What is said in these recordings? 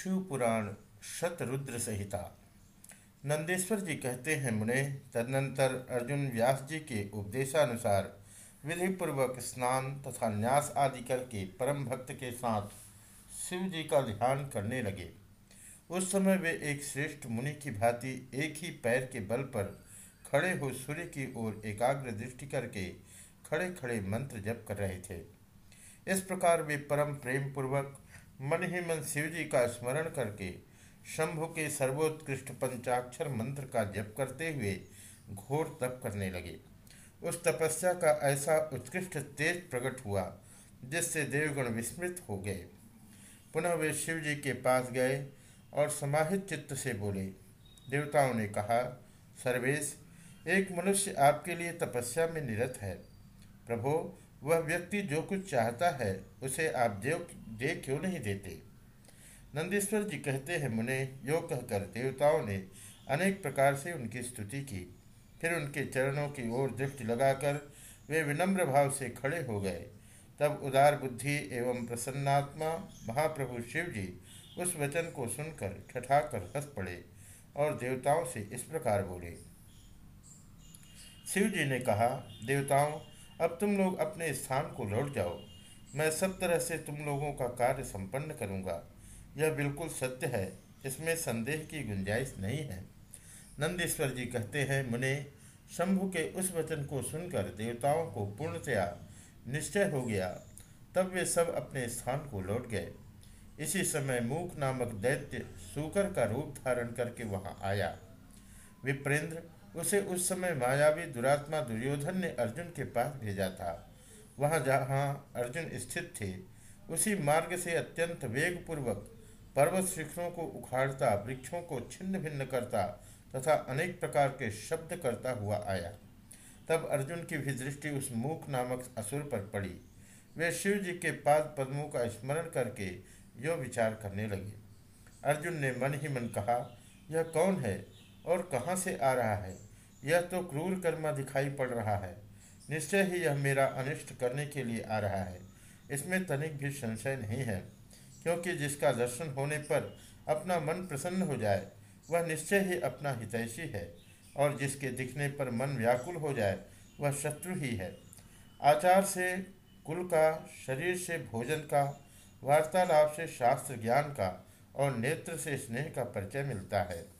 शिव पुराण शतरुद्र संहिता। नंदेश्वर जी कहते हैं, मुने, तदनंतर अर्जुन व्यास जी के उपदेशानुसार विधि पूर्वक स्नान तथा न्यास आदि करके परम भक्त के साथ शिव जी का ध्यान करने लगे। उस समय वे एक श्रेष्ठ मुनि की भांति एक ही पैर के बल पर खड़े हो सूर्य की ओर एकाग्र दृष्टि करके खड़े खड़े मंत्र जप कर रहे थे। इस प्रकार वे परम प्रेम पूर्वक मन ही मन शिव जी का स्मरण करके शंभु के सर्वोत्कृष्ट पंचाक्षर मंत्र का जप करते हुए घोर तप करने लगे। उस तपस्या का ऐसा उत्कृष्ट तेज प्रकट हुआ, जिससे देवगण विस्मृत हो गए। पुनः वे शिव जी के पास गए और समाहित चित्त से बोले, देवताओं ने कहा, सर्वेश, एक मनुष्य आपके लिए तपस्या में निरत है। प्रभो वह व्यक्ति जो कुछ चाहता है, उसे आप देव दे क्यों नहीं देते? नंदीश्वर जी कहते हैं, मुने, यो कहकर देवताओं ने अनेक प्रकार से उनकी स्तुति की। फिर उनके चरणों की ओर दृष्टि लगाकर वे विनम्र भाव से खड़े हो गए। तब उदार बुद्धि एवं प्रसन्नात्मा महाप्रभु शिव जी उस वचन को सुनकर ठठाकर हंस पड़े और देवताओं से इस प्रकार बोले। शिव जी ने कहा, देवताओं अब तुम लोग अपने स्थान को लौट जाओ। मैं सब तरह से तुम लोगों का कार्य संपन्न करूँगा। यह बिल्कुल सत्य है। इसमें संदेह की गुंजाइश नहीं है। नंदीश्वर जी कहते हैं, मुने, शंभु के उस वचन को सुनकर देवताओं को पूर्णतया निश्चय हो गया। तब वे सब अपने स्थान को लौट गए। इसी समय मूक नामक दैत्य सूकर का रूप धारण करके वहाँ आया। विप्रेंद्र उसे उस समय मायावी दुरात्मा दुर्योधन ने अर्जुन के पास भेजा था। वहाँ जहाँ अर्जुन स्थित थे, उसी मार्ग से अत्यंत वेगपूर्वक पर्वत शिखरों को उखाड़ता, वृक्षों को छिन्न भिन्न करता तथा अनेक प्रकार के शब्द करता हुआ आया। तब अर्जुन की भी दृष्टि उस मूक नामक असुर पर पड़ी। वे शिव जी के पाद पद्मों का स्मरण करके यो विचार करने लगे। अर्जुन ने मन ही मन कहा, यह कौन है? और कहाँ से आ रहा है? यह तो क्रूर कर्मा दिखाई पड़ रहा है। निश्चय ही यह मेरा अनिष्ट करने के लिए आ रहा है। इसमें तनिक भी संशय नहीं है, क्योंकि जिसका दर्शन होने पर अपना मन प्रसन्न हो जाए, वह निश्चय ही अपना हितैषी है, और जिसके दिखने पर मन व्याकुल हो जाए, वह शत्रु ही है। आचार से, कुल का, शरीर से भोजन का, वार्तालाप से शास्त्र ज्ञान का, और नेत्र से स्नेह का परिचय मिलता है।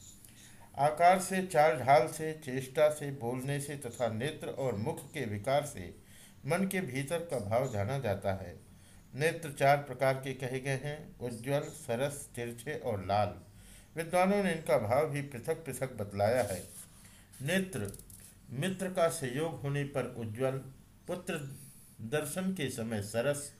आकार से, चाल ढाल से, चेष्टा से, बोलने से तथा नेत्र और मुख के विकार से मन के भीतर का भाव जाना जाता है। नेत्र चार प्रकार के कहे गए हैं, उज्ज्वल, सरस, तिरछे और लाल। विद्वानों ने इनका भाव भी पृथक पृथक बतलाया है। नेत्र, मित्र का सहयोग होने पर उज्ज्वल, पुत्र दर्शन के समय सरस,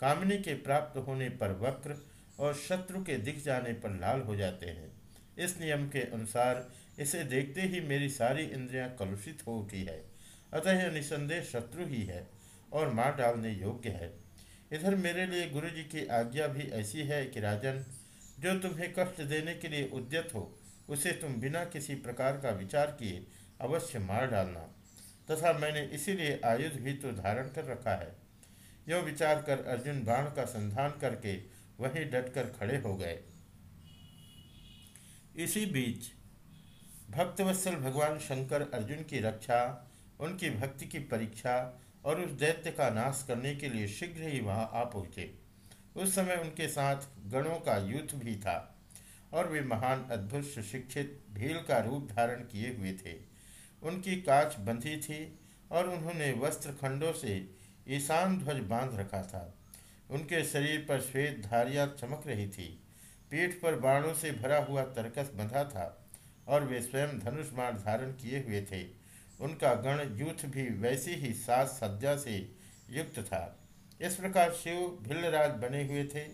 कामिनी के प्राप्त होने पर वक्र और शत्रु के दिख जाने पर लाल हो जाते हैं। इस नियम के अनुसार इसे देखते ही मेरी सारी इंद्रियाँ कलुषित हो उठी है। अतः यह निसंदेह शत्रु ही है और मार डालने योग्य है। इधर मेरे लिए गुरु जी की आज्ञा भी ऐसी है कि राजन, जो तुम्हें कष्ट देने के लिए उद्यत हो, उसे तुम बिना किसी प्रकार का विचार किए अवश्य मार डालना। तथा मैंने इसीलिए आयुध भी तो धारण कर रखा है। यो विचार कर अर्जुन बाण का संधान करके वहीं डटकर खड़े हो गए। इसी बीच भक्तवत्सल भगवान शंकर अर्जुन की रक्षा, उनकी भक्ति की परीक्षा और उस दैत्य का नाश करने के लिए शीघ्र ही वहाँ आ पहुँचे। उस समय उनके साथ गणों का युद्ध भी था और वे महान, अद्भुत, सुशिक्षित, भील का रूप धारण किए हुए थे। उनकी काच बंधी थी और उन्होंने वस्त्र खंडों से ईशान ध्वज बाँध रखा था। उनके शरीर पर श्वेत धारियाँ चमक रही थी। पीठ पर बाणों से भरा हुआ तरकस बंधा था और वे स्वयं धनुष बाण धारण किए हुए थे। उनका गण यूथ भी वैसी ही साज सज्जा से युक्त था। इस प्रकार शिव भिल्लराज बने हुए थे।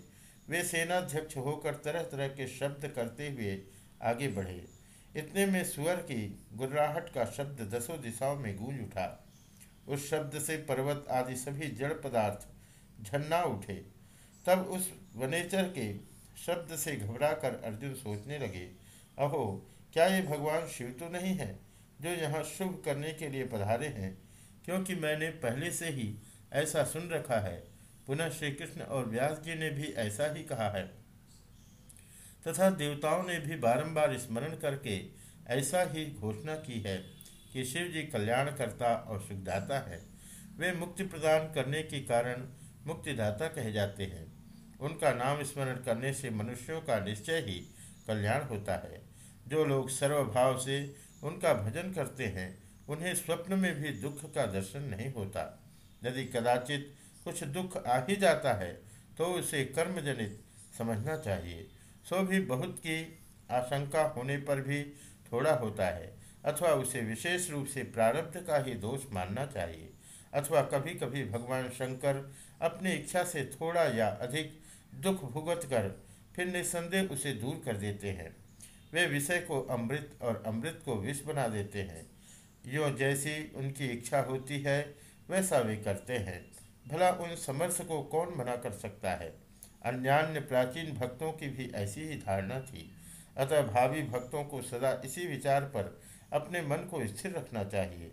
वे सेनाध्यक्ष होकर तरह तरह के शब्द करते हुए आगे बढ़े। इतने में सुअर की गुर्राहट का शब्द दसों दिशाओं में गूंज उठा। उस शब्द से पर्वत आदि सभी जड़ पदार्थ झन्ना उठे। तब उस वनेचर के शब्द से घबराकर अर्जुन सोचने लगे, अहो, क्या ये भगवान शिव तो नहीं है, जो यहाँ शुभ करने के लिए पधारे हैं? क्योंकि मैंने पहले से ही ऐसा सुन रखा है। पुनः श्री कृष्ण और व्यास जी ने भी ऐसा ही कहा है। तथा देवताओं ने भी बारंबार स्मरण करके ऐसा ही घोषणा की है कि शिव जी कल्याणकर्ता और सुखदाता है। वे मुक्ति प्रदान करने के कारण मुक्तिदाता कहे जाते हैं। उनका नाम स्मरण करने से मनुष्यों का निश्चय ही कल्याण होता है। जो लोग सर्वभाव से उनका भजन करते हैं, उन्हें स्वप्न में भी दुख का दर्शन नहीं होता। यदि कदाचित कुछ दुख आ ही जाता है तो उसे कर्मजनित समझना चाहिए। सो भी बहुत की आशंका होने पर भी थोड़ा होता है, अथवा उसे विशेष रूप से प्रारब्ध का ही दोष मानना चाहिए, अथवा कभी कभी भगवान शंकर अपनी इच्छा से थोड़ा या अधिक दुख भुगत कर फिर निस्संदेह उसे दूर कर देते हैं। वे विषय को अमृत और अमृत को विष बना देते हैं। यो जैसी उनकी इच्छा होती है, वैसा वे करते हैं। भला उन समर्थ को कौन मना कर सकता है? अन्यान्य प्राचीन भक्तों की भी ऐसी ही धारणा थी। अतः भावी भक्तों को सदा इसी विचार पर अपने मन को स्थिर रखना चाहिए।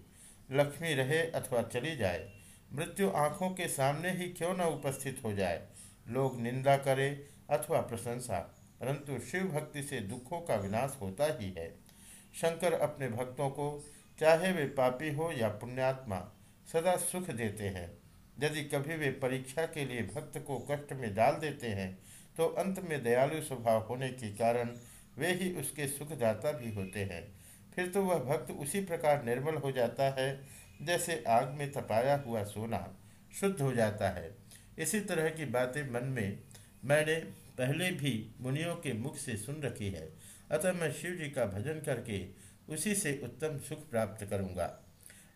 लक्ष्मी रहे अथवा चली जाए, मृत्यु आँखों के सामने ही क्यों न उपस्थित हो जाए? लोग निंदा करें अथवा प्रशंसा, परंतु शिव भक्ति से दुखों का विनाश होता ही है। शंकर अपने भक्तों को, चाहे वे पापी हो या पुण्यात्मा, सदा सुख देते हैं। यदि कभी वे परीक्षा के लिए भक्त को कष्ट में डाल देते हैं तो अंत में दयालु स्वभाव होने के कारण वे ही उसके सुखदाता भी होते हैं। फिर तो वह भक्त उसी प्रकार निर्मल हो जाता है, जैसे आग में तपाया हुआ सोना शुद्ध हो जाता है। इसी तरह की बातें मन में मैंने पहले भी मुनियों के मुख से सुन रखी है। अतः मैं शिव जी का भजन करके उसी से उत्तम सुख प्राप्त करूँगा।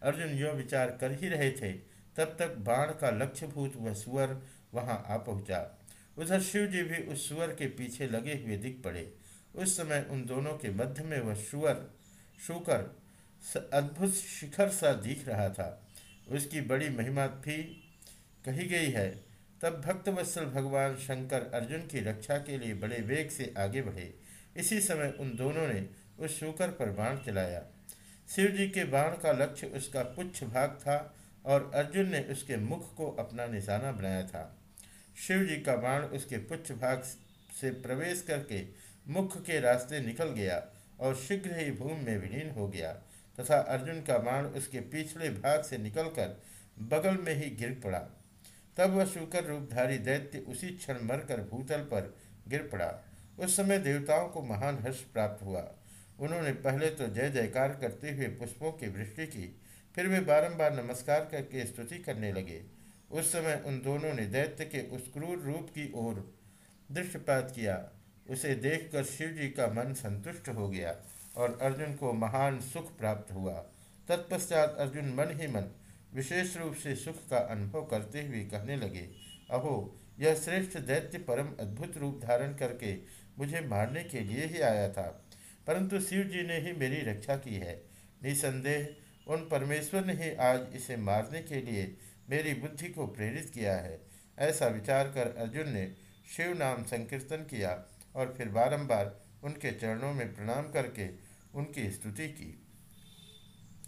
अर्जुन यह विचार कर ही रहे थे। तब तक बाण का लक्ष्यभूत वह सुअर वहाँ आ पहुँचा। उधर शिव जी भी उस सुअर के पीछे लगे हुए दिख पड़े। उस समय उन दोनों के मध्य में वह सुअर शुकर अद्भुत शिखर सा दिख रहा था। उसकी बड़ी महिमा भी कही गई है। तब भक्तवत्सल भगवान शंकर अर्जुन की रक्षा के लिए बड़े वेग से आगे बढ़े। इसी समय उन दोनों ने उस शूकर पर बाण चलाया। शिव जी के बाण का लक्ष्य उसका पुच्छ भाग था और अर्जुन ने उसके मुख को अपना निशाना बनाया था। शिव जी का बाण उसके पुच्छ भाग से प्रवेश करके मुख के रास्ते निकल गया और शीघ्र ही भूमि में विलीन हो गया तथा अर्जुन का बाण उसके पिछले भाग से निकलकर बगल में ही गिर पड़ा। तब वह शुकर रूपधारी दैत्य उसी क्षण मरकर भूतल पर गिर पड़ा। उस समय देवताओं को महान हर्ष प्राप्त हुआ। उन्होंने पहले तो जय जयकार करते हुए पुष्पों की वृष्टि की, फिर वे बारंबार नमस्कार करके स्तुति करने लगे। उस समय उन दोनों ने दैत्य के उस क्रूर रूप की ओर दृष्टिपात किया। उसे देखकर शिव जी का मन संतुष्ट हो गया और अर्जुन को महान सुख प्राप्त हुआ। तत्पश्चात अर्जुन मन ही मन विशेष रूप से सुख का अनुभव करते हुए कहने लगे, अहो, यह श्रेष्ठ दैत्य परम अद्भुत रूप धारण करके मुझे मारने के लिए ही आया था। परंतु शिव जी ने ही मेरी रक्षा की है। निसंदेह, उन परमेश्वर ने ही आज इसे मारने के लिए मेरी बुद्धि को प्रेरित किया है। ऐसा विचार कर अर्जुन ने शिव नाम संकीर्तन किया और फिर बारंबार उनके चरणों में प्रणाम करके उनकी स्तुति की।